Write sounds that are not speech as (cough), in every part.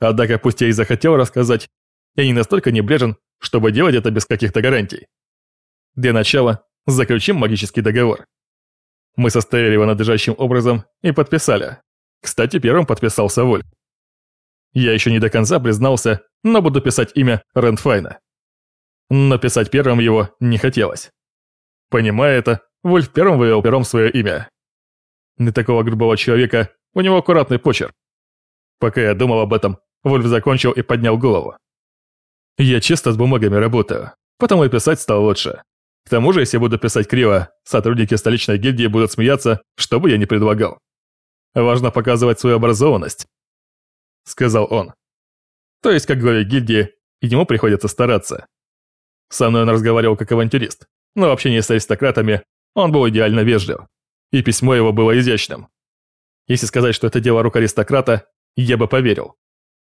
Однако пусть я и захотел рассказать, я не настолько небрежен, чтобы делать это без каких-то гарантий. Для начала заключим магический договор. Мы составили его надлежащим образом и подписали. Кстати, первым подписался Вольф. Я еще не до конца признался, но буду писать имя Рэндфайна. Но писать первым его не хотелось. Понимая это, Вольф первым вывел пером свое имя. Для такого грубого человека у него аккуратный почерк. Пока я думал об этом, Вольф закончил и поднял голову. Я чисто с бумагами работаю, потому и писать стало лучше. К тому же, если буду писать криво, сотрудники столичной гильдии будут смеяться, что бы я ни предлагал. Важно показывать свою образованность, сказал он. То есть, как главе гильдии, ему приходится стараться. Со мной он разговаривал как авантюрист, но в общении с аристократами он был идеально вежлив, и письмо его было изящным. Если сказать, что это дело рук аристократа, я бы поверил.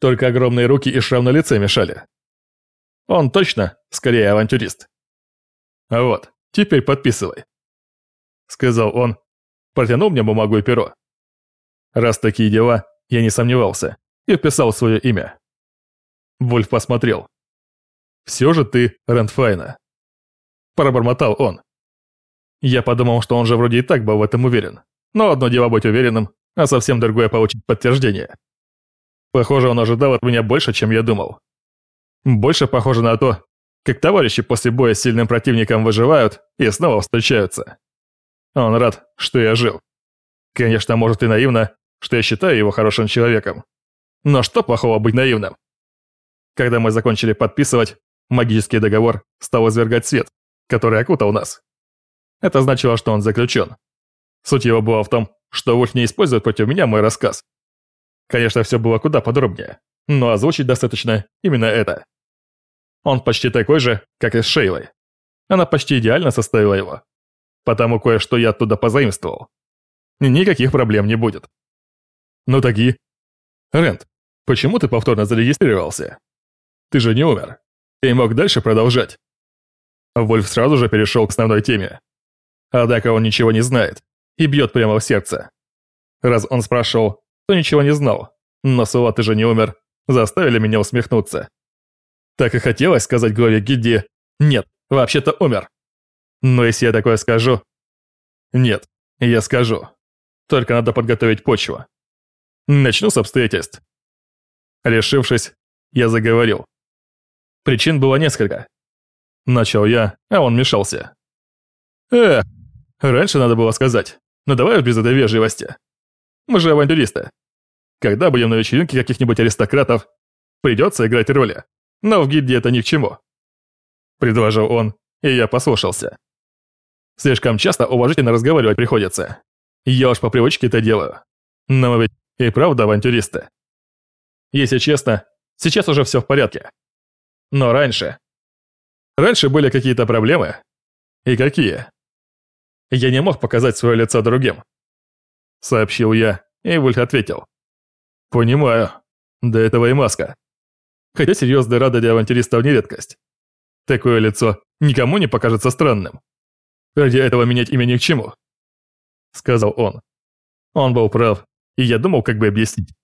Только огромные руки и шрам на лице мешали. Он точно, скорее, авантюрист. Вот, теперь подписывай. Сказал он, протянул мне бумагу и перо. Раз такие дела, я не сомневался, и вписал свое имя. Вольф посмотрел. «Все же ты Рэндфайна». Пробормотал он. Я подумал, что он же вроде и так был в этом уверен. Но одно дело быть уверенным, а совсем другое получить подтверждение. Похоже, он ожидал от меня больше, чем я думал. Больше похоже на то, как товарищи после боя с сильным противником выживают и снова встречаются. Он рад, что я жил. Конечно, может и наивно, что я считаю его хорошим человеком. Но что плохого быть наивным? Когда мы закончили подписывать, магический договор стал извергать свет, который окутал нас. Это значило, что он заключен. Суть его была в том, что Вульф не использует против меня мой рассказ. Конечно, все было куда подробнее, но озвучить достаточно именно это. Он почти такой же, как и с Шейлой. Она почти идеально составила его. Потому кое-что я оттуда позаимствовал. Никаких проблем не будет. Ну таки. Рент, почему ты повторно зарегистрировался? Ты же не умер. И мог дальше продолжать. Вольф сразу же перешел к основной теме. Однако он ничего не знает и бьет прямо в сердце. Раз он спрашивал, то ничего не знал, но «ты же не умер» заставили меня усмехнуться. Так и хотелось сказать главе гильдии «Нет, вообще-то умер». Но если я такое скажу... Нет, я скажу. Только надо подготовить почву. Начну с обстоятельств. Решившись, я заговорил. Причин было несколько. Начал я, а он мешался. Э, раньше надо было сказать. Но давай без этой вежливости. Мы же авантюристы. Когда будем на вечеринке каких-нибудь аристократов, придется играть роли. Но в гильдии это ни к чему. Предложил он, и я послушался. Слишком часто уважительно разговаривать приходится. Я уж по привычке это делаю. Но мы ведь и правда авантюристы. Если честно, сейчас уже все в порядке. Но раньше... Раньше были какие-то проблемы. И какие? Я не мог показать свое лицо другим. Сообщил я, и Вульф ответил. Понимаю. До этого и маска. Хотя серьезная рада для авантюристов не редкость. Такое лицо никому не покажется странным. Ради этого менять имя ни к чему. Сказал он. Он был прав, и я думал, как бы объяснить.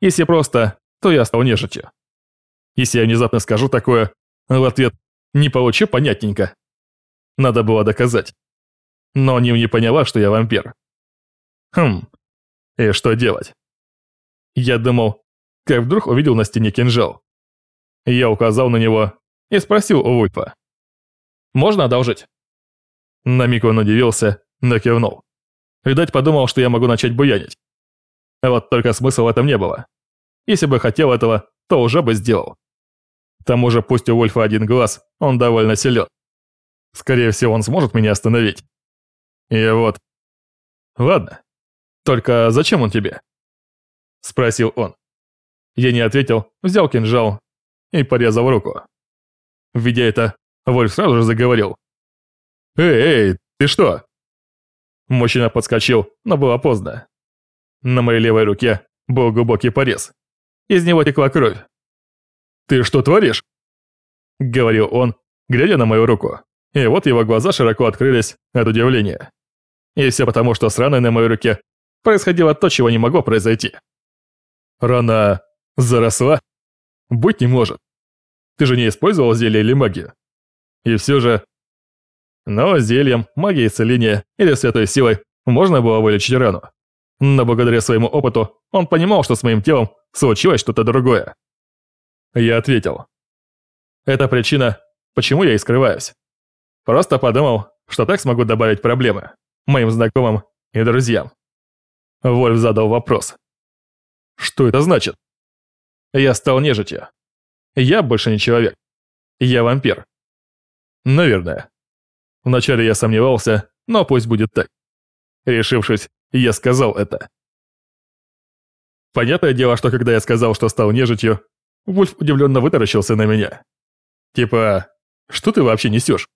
Если просто, то я стал нежитью. Если я внезапно скажу такое, в ответ «не получу понятненько». Надо было доказать. Но Ним не поняла, что я вампир. Хм, и что делать? Я думал, как вдруг увидел на стене кинжал. Я указал на него и спросил у Вульпа. «Можно одолжить?» На миг он удивился, но кивнул. Видать, подумал, что я могу начать буянить. Вот только смысла в этом не было. Если бы хотел этого, то уже бы сделал. К тому же, пусть у Вульфа один глаз, он довольно силен. Скорее всего, он сможет меня остановить. И вот... Ладно. Только зачем он тебе? Спросил он. Я не ответил, взял кинжал и порезал руку. Видя это, Вольф сразу же заговорил. «Эй, эй, ты что?» Мужчина подскочил, но было поздно. На моей левой руке был глубокий порез. Из него текла кровь. «Ты что творишь?» Говорил он, глядя на мою руку. И вот его глаза широко открылись от удивления. И все потому, что с раной на моей руке происходило то, чего не могло произойти. Рана Заросла? Быть не может. Ты же не использовал зелье или магию. И все же... Но зельем, магией исцеления или святой силой можно было вылечить рану. Но благодаря своему опыту он понимал, что с моим телом случилось что-то другое. Я ответил. Это причина, почему я и скрываюсь. Просто подумал, что так смогу добавить проблемы моим знакомым и друзьям. Вольф задал вопрос. Что это значит? Я стал нежитью. Я больше не человек. Я вампир. Наверное. Вначале я сомневался, но пусть будет так. Решившись, я сказал это. Понятное дело, что когда я сказал, что стал нежитью, Вульф удивленно вытаращился на меня. Типа, что ты вообще несешь?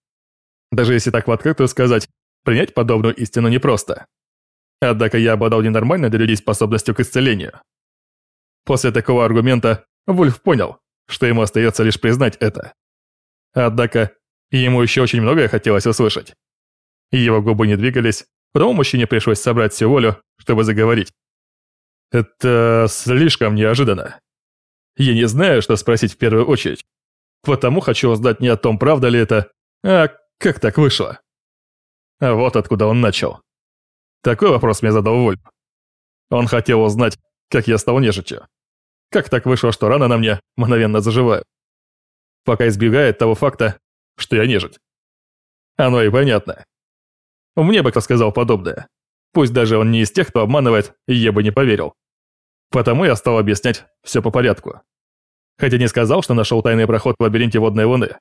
Даже если так в открытую сказать, принять подобную истину непросто. Однако я обладал ненормальной для людей способностью к исцелению. После такого аргумента Вульф понял, что ему остается лишь признать это. Однако, ему еще очень многое хотелось услышать. Его губы не двигались, потому мужчине пришлось собрать всю волю, чтобы заговорить. Это слишком неожиданно. Я не знаю, что спросить в первую очередь. Потому хочу узнать не о том, правда ли это, а как так вышло. Вот откуда он начал. Такой вопрос мне задал Вольп. Он хотел узнать, как я стал нежитью. Как так вышло, что раны на мне мгновенно заживают? Пока избегает того факта, что я нежить. Оно и понятно. Мне бы кто сказал подобное. Пусть даже он не из тех, кто обманывает, я бы не поверил. Потому я стал объяснять все по порядку. Хотя не сказал, что нашел тайный проход в лабиринте водной луны.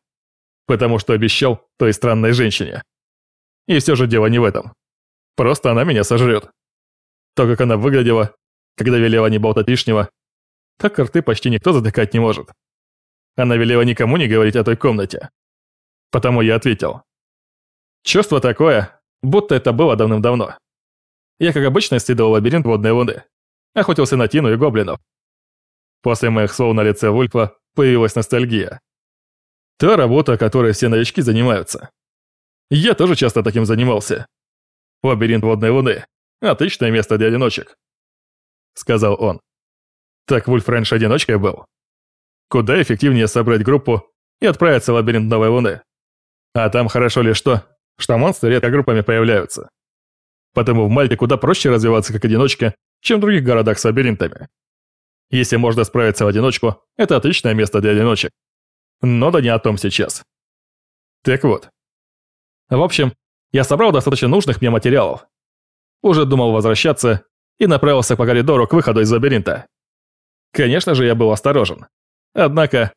Потому что обещал той странной женщине. И все же дело не в этом. Просто она меня сожрет. То, как она выглядела, когда велела не болтать лишнего, так рты почти никто затыкать не может. Она велела никому не говорить о той комнате. Потому я ответил. Чувство такое, будто это было давным-давно. Я, как обычно, исследовал лабиринт водной луны. Охотился на Тину и гоблинов. После моих слов на лице Вульфа появилась ностальгия. Та работа, которой все новички занимаются. Я тоже часто таким занимался. Лабиринт водной луны. Отличное место для одиночек. Сказал он. Так Вульф раньше одиночкой был. Куда эффективнее собрать группу и отправиться в лабиринт Новой Луны. А там хорошо лишь то, что монстры редко группами появляются. Потому в Мальте куда проще развиваться как одиночка, чем в других городах с лабиринтами. Если можно справиться в одиночку, это отличное место для одиночек. Но да не о том сейчас. Так вот. В общем, я собрал достаточно нужных мне материалов. Уже думал возвращаться и направился по коридору к выходу из лабиринта. Конечно же, я был осторожен. Однако,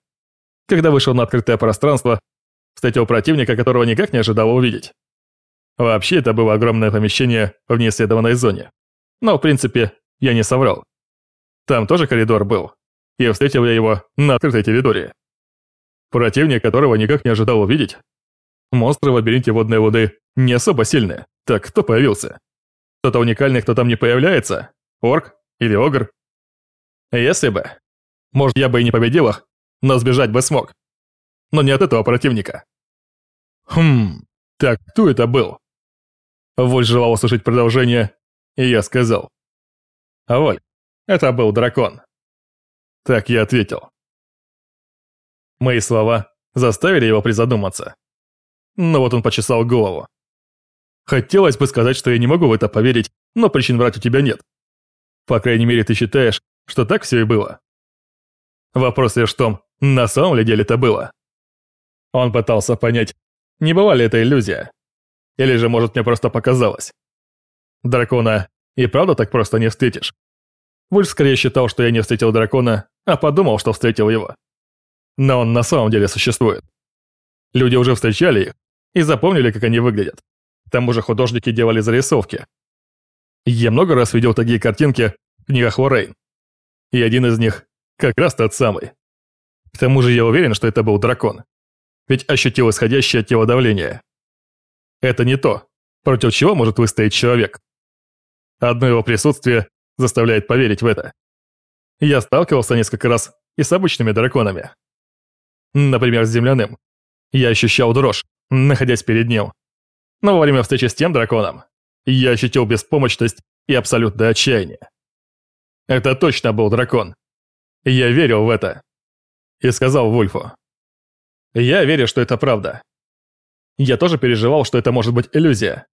когда вышел на открытое пространство, встретил противника, которого никак не ожидал увидеть. Вообще, это было огромное помещение в неисследованной зоне. Но, в принципе, я не соврал. Там тоже коридор был, и встретил я его на открытой территории. Противник, которого никак не ожидал увидеть. Монстры в лабиринте водной воды не особо сильные. Так кто появился? Кто-то уникальный, кто там не появляется? Орк? Или огр? Если бы. Может, я бы и не победил их, но сбежать бы смог. Но не от этого противника. Хм, так кто это был? Воль желал услышать продолжение, и я сказал. А Воль, это был дракон. Так я ответил. Мои слова заставили его призадуматься. Но вот он почесал голову. Хотелось бы сказать, что я не могу в это поверить, но причин врать у тебя нет. По крайней мере, ты считаешь, что так все и было. Вопрос лишь в том, на самом ли деле это было. Он пытался понять, не была ли это иллюзия. Или же, может, мне просто показалось. Дракона и правда так просто не встретишь. Вульф скорее считал, что я не встретил дракона, а подумал, что встретил его. Но он на самом деле существует. Люди уже встречали их и запомнили, как они выглядят. К тому же художники делали зарисовки. Я много раз видел такие картинки в книгах Лоррейн и один из них как раз тот самый. К тому же я уверен, что это был дракон, ведь ощутил исходящее от тела давление. Это не то, против чего может выстоять человек. Одно его присутствие заставляет поверить в это. Я сталкивался несколько раз и с обычными драконами. Например, с земляным. Я ощущал дрожь, находясь перед ним. Но во время встречи с тем драконом я ощутил беспомощность и абсолютное отчаяние. Это точно был дракон. Я верил в это. И сказал Вульфу. Я верю, что это правда. Я тоже переживал, что это может быть иллюзия.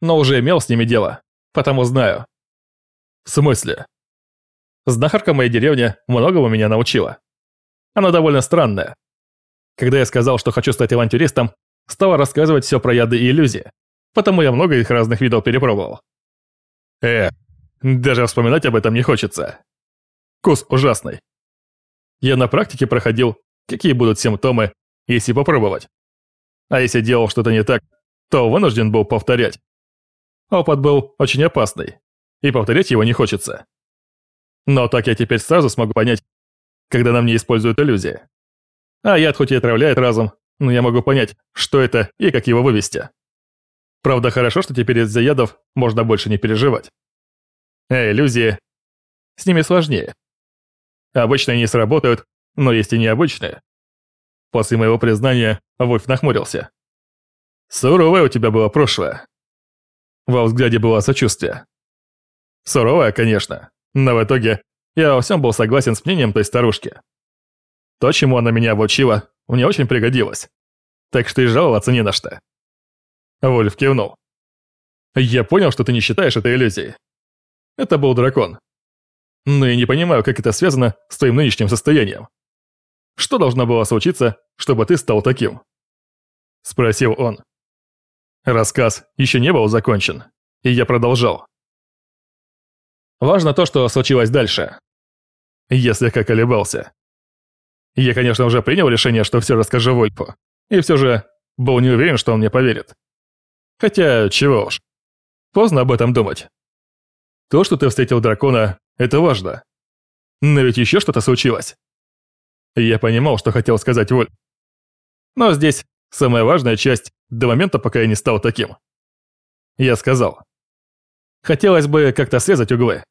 Но уже имел с ними дело, потому знаю. В смысле? Знахарка моей деревни многому меня научила. Она довольно странная. Когда я сказал, что хочу стать авантюристом, стала рассказывать все про яды и иллюзии, потому я много их разных видов перепробовал. Э, даже вспоминать об этом не хочется. Вкус ужасный. Я на практике проходил, какие будут симптомы, если попробовать. А если делал что-то не так, то вынужден был повторять. Опыт был очень опасный, и повторять его не хочется. Но так я теперь сразу смогу понять, когда на мне используют иллюзии. А яд хоть и отравляет разум, но я могу понять, что это и как его вывести. Правда, хорошо, что теперь из-за ядов можно больше не переживать. А иллюзии... С ними сложнее. Обычно они сработают, но есть и необычные. После моего признания Вольф нахмурился. Суровое у тебя было прошлое. Во взгляде было сочувствие. Суровое, конечно, но в итоге я во всем был согласен с мнением той старушки. То, чему она меня обучила, мне очень пригодилось. Так что и жаловаться не на что. Вольф кивнул. Я понял, что ты не считаешь это иллюзией. Это был дракон. Но я не понимаю, как это связано с твоим нынешним состоянием. Что должно было случиться, чтобы ты стал таким? Спросил он. Рассказ еще не был закончен, и я продолжал. Важно то, что случилось дальше. Я слегка колебался. Я, конечно, уже принял решение, что все расскажу Вольпу, и все же был не уверен, что он мне поверит. Хотя, чего уж. Поздно об этом думать. То, что ты встретил дракона, это важно. Но ведь еще что-то случилось. Я понимал, что хотел сказать Воль. Но здесь самая важная часть до момента, пока я не стал таким. Я сказал. Хотелось бы как-то срезать углы.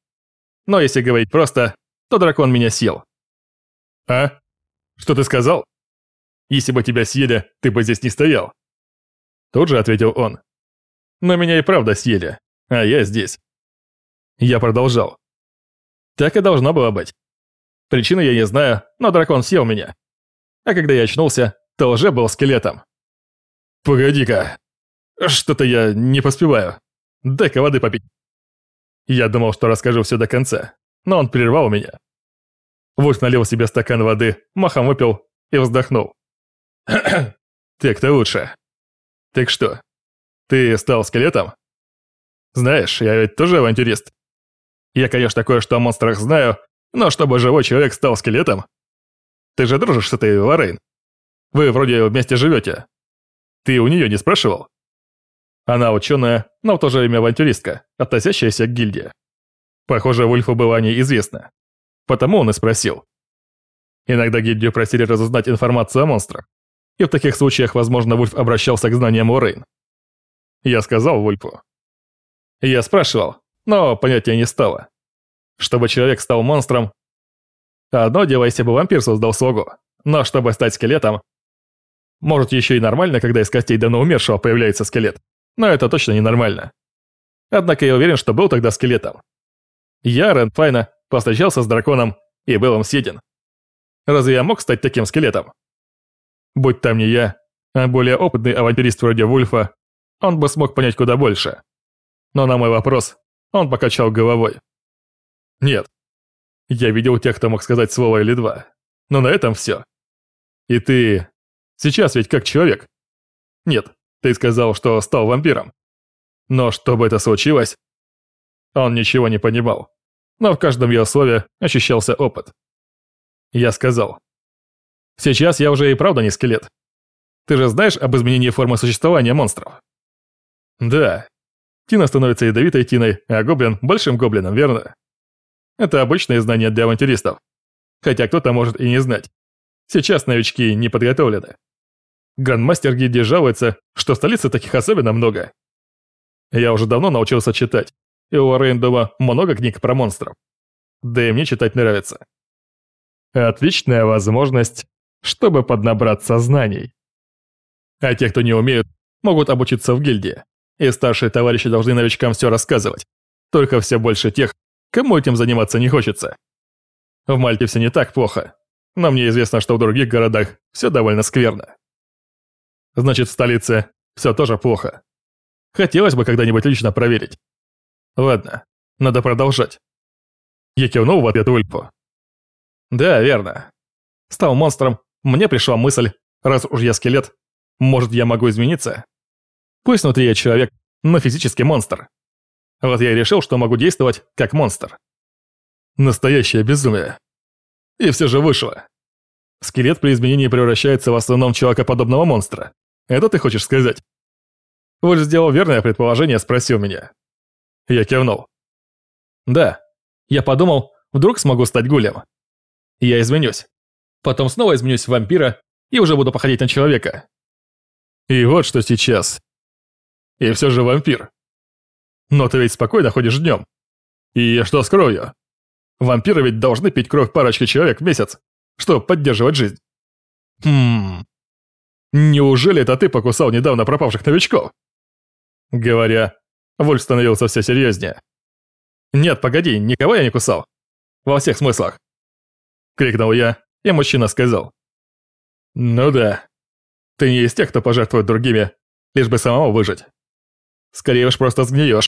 Но если говорить просто, то дракон меня съел. А? Что ты сказал? Если бы тебя съели, ты бы здесь не стоял. Тут же ответил он. Но меня и правда съели, а я здесь. Я продолжал. Так и должно было быть. Причины я не знаю, но дракон съел меня. А когда я очнулся, то уже был скелетом. Погоди-ка. Что-то я не поспеваю. Дай-ка воды попить. Я думал, что расскажу все до конца, но он прервал меня. Вульф налил себе стакан воды, махом выпил и вздохнул. (clears throat) Так-то лучше. Так что, ты стал скелетом? Знаешь, я ведь тоже авантюрист. Я, конечно, кое-что о монстрах знаю, но чтобы живой человек стал скелетом... Ты же дружишь с этой Лоррейн. Вы вроде вместе живете. Ты у нее не спрашивал? Она ученая, но в то же время авантюристка, относящаяся к гильдии. Похоже, Вульфу ней известно. Потому он и спросил. Иногда гильдию просили разузнать информацию о монстрах. И в таких случаях, возможно, Вульф обращался к знаниям Лоррейн. Я сказал Вульфу. Я спрашивал, но понятия не стало. Чтобы человек стал монстром... Одно дело, если бы вампир создал слугу, но чтобы стать скелетом... Может, еще и нормально, когда из костей давно умершего появляется скелет, но это точно ненормально. Однако я уверен, что был тогда скелетом. Я, Рен Файна, повстречался с драконом и был им съеден. Разве я мог стать таким скелетом? Будь там не я, а более опытный авантюрист вроде Вульфа, он бы смог понять куда больше. Но на мой вопрос он покачал головой. Нет. Я видел тех, кто мог сказать слово или два. Но на этом все. И ты... Сейчас ведь как человек. Нет, ты сказал, что стал вампиром. Но чтобы это случилось... Он ничего не понимал. Но в каждом ее слове ощущался опыт. Я сказал. Сейчас я уже и правда не скелет. Ты же знаешь об изменении формы существования монстров? Да, Тина становится ядовитой Тиной, а гоблин – большим гоблином, верно? Это обычные знания для авантюристов. Хотя кто-то может и не знать. Сейчас новички не подготовлены. Грандмастер Гидди жалуется, что в столице таких особенно много. Я уже давно научился читать, и у Лоррейн дома много книг про монстров. Да и мне читать нравится. Отличная возможность, чтобы поднабраться знаний. А те, кто не умеют, могут обучиться в гильдии и старшие товарищи должны новичкам все рассказывать. Только все больше тех, кому этим заниматься не хочется. В Мальте все не так плохо, но мне известно, что в других городах все довольно скверно. Значит, в столице все тоже плохо. Хотелось бы когда-нибудь лично проверить. Ладно, надо продолжать. Я кивнул в ответ Ульпу. Да, верно. Стал монстром, мне пришла мысль, раз уж я скелет, может я могу измениться? Пусть внутри я человек, но физически монстр. Вот я и решил, что могу действовать как монстр. Настоящее безумие. И все же вышло. Скелет при изменении превращается в основном человекоподобного монстра. Это ты хочешь сказать? Вольф сделал верное предположение, спросил меня. Я кивнул. Да. Я подумал, вдруг смогу стать гулем. Я изменюсь. Потом снова изменюсь в вампира и уже буду походить на человека. И вот что сейчас. И все же вампир. Но ты ведь спокойно ходишь днем. И что с кровью? Вампиры ведь должны пить кровь парочки человек в месяц, чтобы поддерживать жизнь. Хм. Неужели это ты покусал недавно пропавших новичков? Говоря, Вольф становился все серьезнее. Нет, погоди, никого я не кусал. Во всех смыслах. Крикнул я, и мужчина сказал. Ну да. Ты не из тех, кто пожертвует другими, лишь бы самому выжить. Скорее уж просто сгниешь,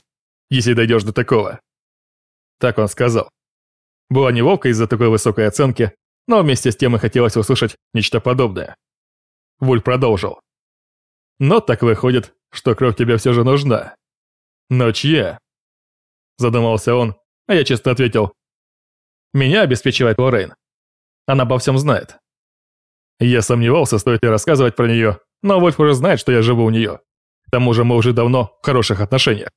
если дойдешь до такого. Так он сказал. Было неловко из-за такой высокой оценки, но вместе с тем и хотелось услышать нечто подобное. Вуль продолжил. Но так выходит, что кровь тебе все же нужна. Но чья? Задумался он, а я честно ответил. Меня обеспечивает Лоррейн. Она обо всем знает. Я сомневался, стоит ли рассказывать про нее, но Вольф уже знает, что я живу у нее. К тому же мы уже давно в хороших отношениях.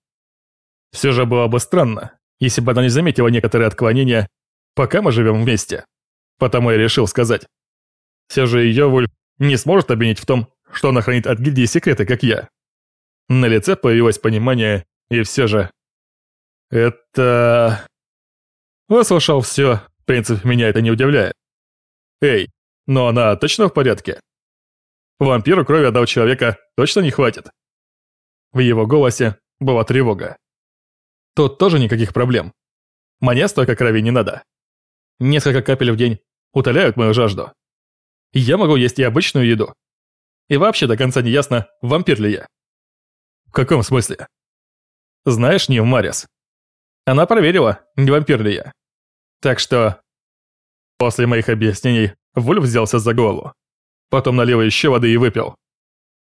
Все же было бы странно, если бы она не заметила некоторые отклонения, пока мы живем вместе. Потому я решил сказать. Все же ее Вольф не сможет обвинить в том, что она хранит от гильдии секреты, как я. На лице появилось понимание, и все же... Это... Выслушал все, в принципе, меня это не удивляет. Эй, но она точно в порядке? Вампиру крови одного человека точно не хватит? В его голосе была тревога. Тут тоже никаких проблем. Мне столько крови не надо. Несколько капель в день утоляют мою жажду. Я могу есть и обычную еду. И вообще до конца не ясно, вампир ли я. В каком смысле? Знаешь Нив Марис? Она проверила, не вампир ли я. Так что После моих объяснений Вульф взялся за голову. Потом налил еще воды и выпил.